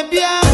Yeah.